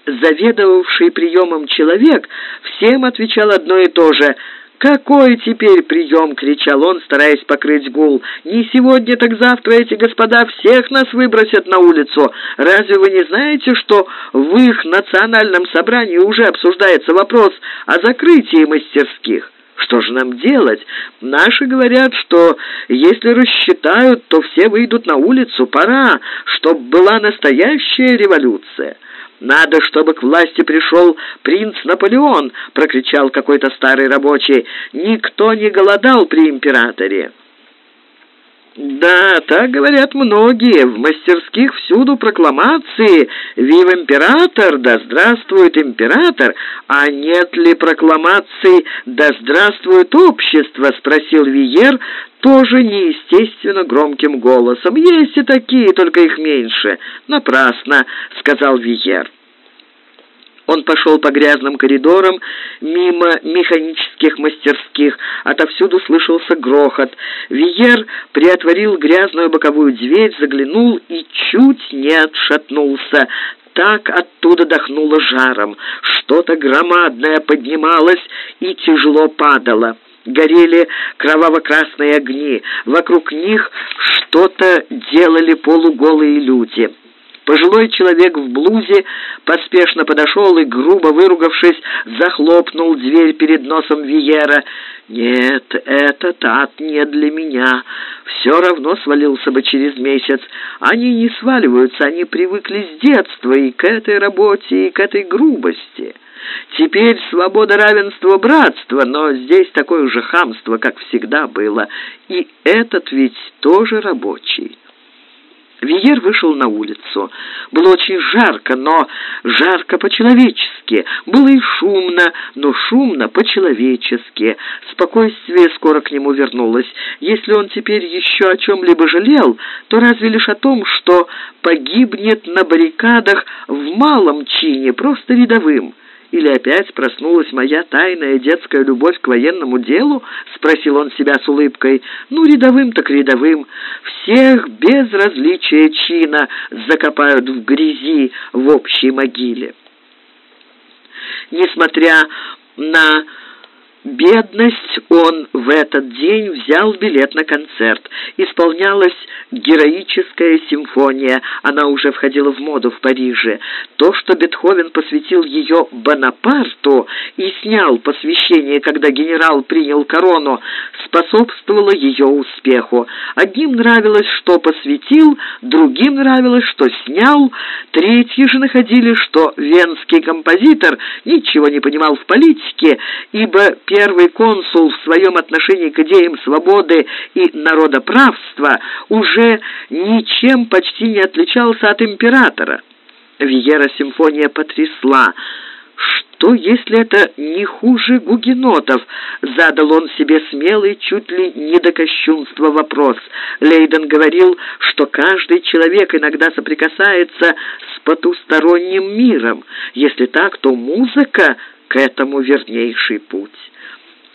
Заведовавший приемом человек всем отвечал одно и то же – «Какой теперь прием?» — кричал он, стараясь покрыть гул. «Не сегодня, так завтра эти господа всех нас выбросят на улицу. Разве вы не знаете, что в их национальном собрании уже обсуждается вопрос о закрытии мастерских?» Что же нам делать? Наши говорят, что если рассчитают, то все выйдут на улицу. Пора, чтобы была настоящая революция. «Надо, чтобы к власти пришел принц Наполеон!» — прокричал какой-то старый рабочий. «Никто не голодал при императоре!» «Да, так говорят многие. В мастерских всюду прокламации. Вив император! Да здравствует император! А нет ли прокламаций «Да здравствует общество?» — спросил Виер, тоже неестественно громким голосом. «Есть и такие, только их меньше». «Напрасно», — сказал Виер. Он пошел по грязным коридорам, мимо механических мастерских. Отовсюду слышался грохот. Виер приотворил грязную боковую дверь, заглянул и чуть не отшатнулся. Так оттуда дохнуло жаром. Что-то громадное поднималось и тяжело падало. Горели кроваво-красные огни. Вокруг них что-то делали полуголые люди. Пожилой человек в блузе поспешно подошел и, грубо выругавшись, захлопнул дверь перед носом Виера. «Нет, этот ад не для меня. Все равно свалился бы через месяц. Они не сваливаются, они привыкли с детства и к этой работе, и к этой грубости». Теперь свобода, равенство, братство, но здесь такое же хамство, как всегда было. И этот ведь тоже рабочий. Виер вышел на улицу. Было очень жарко, но жарко по-человечески. Было и шумно, но шумно по-человечески. Спокойствие скоро к нему вернулось. Если он теперь еще о чем-либо жалел, то разве лишь о том, что погибнет на баррикадах в малом чине, просто рядовым. Или опять проснулась моя тайная детская любовь к военному делу?» — спросил он себя с улыбкой. «Ну, рядовым так рядовым. Всех без различия чина закопают в грязи в общей могиле». Несмотря на Бедность он в этот день взял билет на концерт. Исполнялась героическая симфония. Она уже входила в моду в Париже. То, что Бетховен посвятил ее Бонапарту и снял посвящение, когда генерал принял корону, способствовало ее успеху. Одним нравилось, что посвятил, другим нравилось, что снял, третьи же находили, что венский композитор ничего не понимал в политике, ибо первый консул в своем отношении к идеям свободы и народоправства уже ничем почти не отличался от императора. Виера симфония потрясла. «Что, если это не хуже гугенотов?» Задал он себе смелый, чуть ли не до кощунства вопрос. Лейден говорил, что каждый человек иногда соприкасается с потусторонним миром. Если так, то музыка к этому вернейший путь.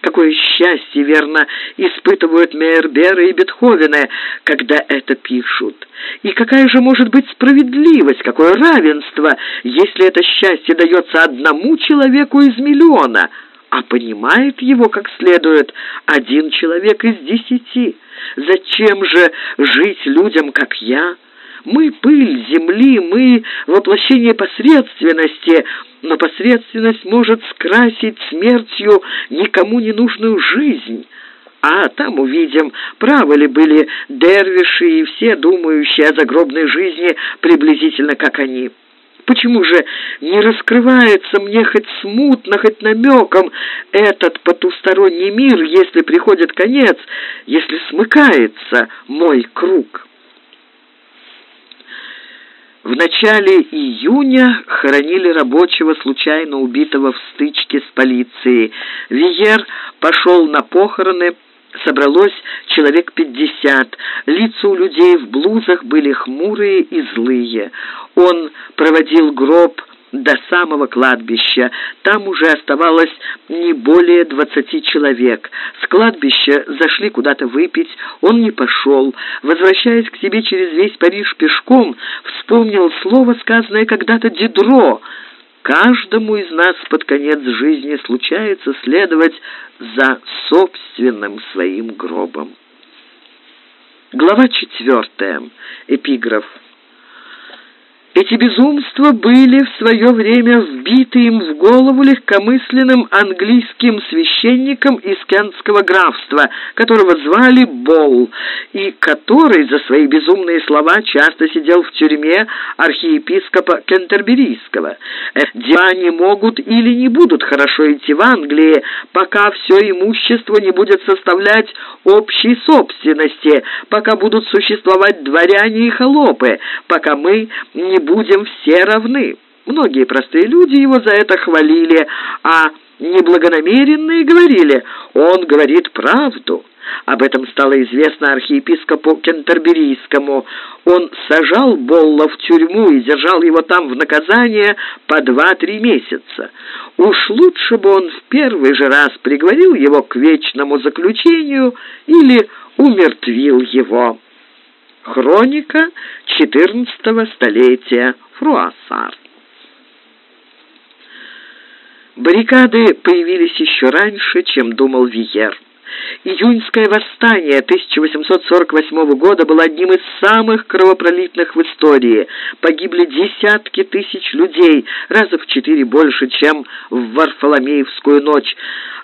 Какое счастье, верно, испытывают Мейерберы и Бетховены, когда это пишут. И какая же может быть справедливость, какое равенство, если это счастье дается одному человеку из миллиона, а понимает его как следует один человек из десяти. Зачем же жить людям, как я? Мы пыль земли, мы воплощение посредственности, но посредственность может скрасить смертью никому не нужную жизнь». А там увидим, правы ли были дервиши и все думающие о загробной жизни приблизительно как они. Почему же не раскрывается мне хоть смутно, хоть намеком этот потусторонний мир, если приходит конец, если смыкается мой круг?» В начале июня хоронили рабочего, случайно убитого в стычке с полицией. Виер пошел на похороны, собралось человек пятьдесят. Лица у людей в блузах были хмурые и злые. Он проводил гроб до самого кладбища. Там уже оставалось не более двадцати человек. С кладбища зашли куда-то выпить, он не пошел. Возвращаясь к себе через весь Париж пешком, вспомнил слово, сказанное когда-то Дидро. «Каждому из нас под конец жизни случается следовать за собственным своим гробом». Глава четвертая. Эпиграф. Эти безумства были в свое время вбиты им в голову легкомысленным английским священником из Кентского графства, которого звали Болл, и который за свои безумные слова часто сидел в тюрьме архиепископа Кентерберийского. Дела не могут или не будут хорошо идти в Англии, пока все имущество не будет составлять общей собственности, пока будут существовать дворяне и холопы, пока мы не будем все равны. Многие простые люди его за это хвалили, а неблагонамеренные говорили, он говорит правду. Об этом стало известно архиепископу Кентерберийскому. Он сажал Болла в тюрьму и держал его там в наказание по два-три месяца. Уж лучше бы он в первый же раз приговорил его к вечному заключению или умертвил его. Хроника XIV столетия. Фруассар. Баррикады появились еще раньше, чем думал Виер. Июньское восстание 1848 года было одним из самых кровопролитных в истории. Погибли десятки тысяч людей, раза в четыре больше, чем в Варфоломеевскую ночь.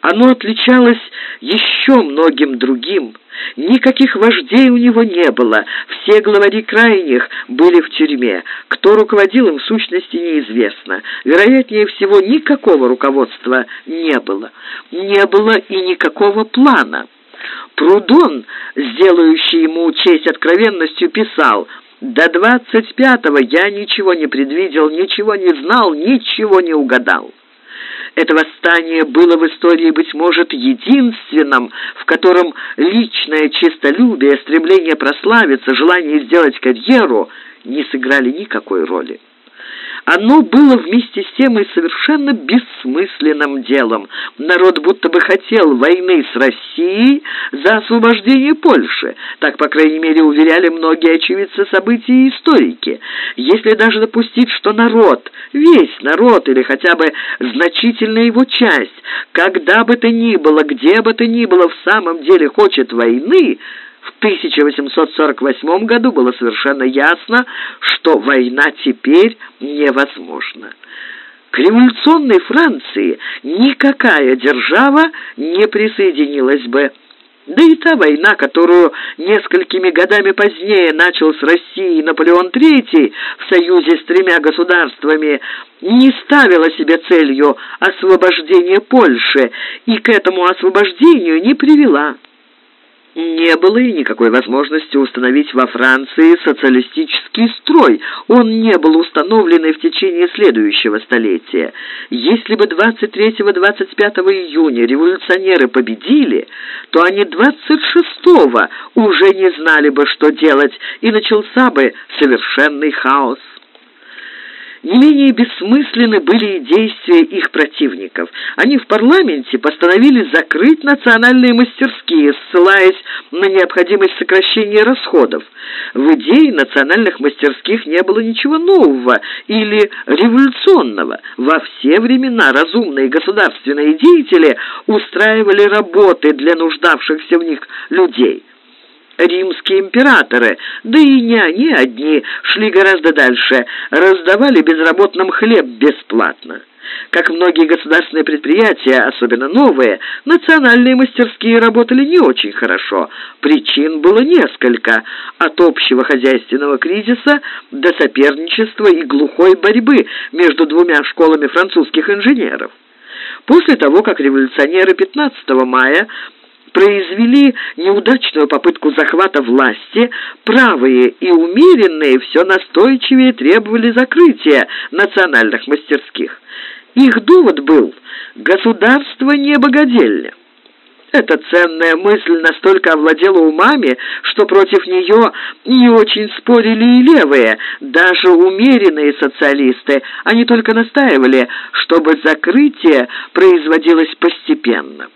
Оно отличалось еще многим другим. Никаких вождей у него не было. Все главари крайних были в тюрьме. Кто руководил им, в сущности, неизвестно. Вероятнее всего, никакого руководства не было. Не было и никакого плана. Прудон, сделающий ему честь откровенностью, писал «До двадцать пятого я ничего не предвидел, ничего не знал, ничего не угадал». Это восстание было в истории, быть может, единственным, в котором личное честолюбие, стремление прославиться, желание сделать карьеру не сыграли никакой роли. Оно было вместе с тем и совершенно бессмысленным делом. Народ будто бы хотел войны с Россией за освобождение Польши. Так, по крайней мере, уверяли многие очевидцы событий и историки. Если даже допустить, что народ, весь народ или хотя бы значительная его часть, когда бы то ни было, где бы то ни было, в самом деле хочет войны, 1848 году было совершенно ясно, что война теперь невозможна. К революционной Франции никакая держава не присоединилась бы. Да и та война, которую несколькими годами позднее начал с Россией Наполеон III в союзе с тремя государствами, не ставила себе целью освобождение Польши и к этому освобождению не привела не было и никакой возможности установить во Франции социалистический строй. Он не был установлен и в течение следующего столетия. Если бы 23-25 июня революционеры победили, то они 26-го уже не знали бы, что делать, и начался бы совершенный хаос. Не менее бессмысленны были и действия их противников. Они в парламенте постановили закрыть национальные мастерские, ссылаясь на необходимость сокращения расходов. В идее национальных мастерских не было ничего нового или революционного. Во все времена разумные государственные деятели устраивали работы для нуждавшихся в них людей римские императоры, да и не они одни, шли гораздо дальше, раздавали безработным хлеб бесплатно. Как многие государственные предприятия, особенно новые, национальные мастерские работали не очень хорошо. Причин было несколько, от общего хозяйственного кризиса до соперничества и глухой борьбы между двумя школами французских инженеров. После того, как революционеры 15 мая произвели неудачную попытку захвата власти, правые и умеренные все настойчивее требовали закрытия национальных мастерских. Их довод был «государство не богадельня». Эта ценная мысль настолько овладела умами, что против нее не очень спорили и левые, даже умеренные социалисты. Они только настаивали, чтобы закрытие производилось постепенно.